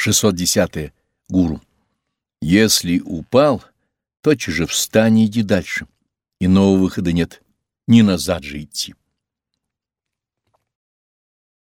610. -е. Гуру. Если упал, тотчас же встань и иди дальше. Иного выхода нет, не назад же идти.